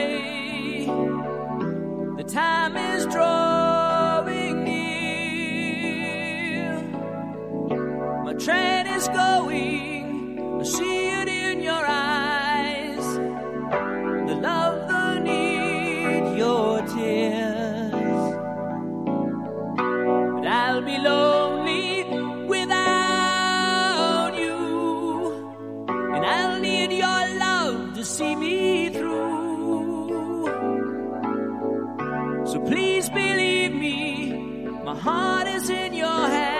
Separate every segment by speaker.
Speaker 1: away. The time is drawing near. My train is going. Believe me, my heart is in your hand.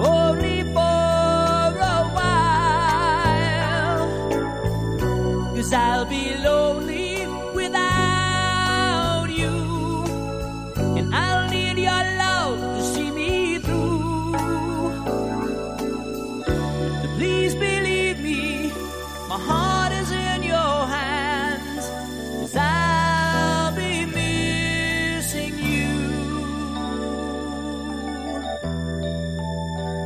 Speaker 1: Only for a while. I'll be lonely without you. And I'll need your love to see me through. So please believe me, my heart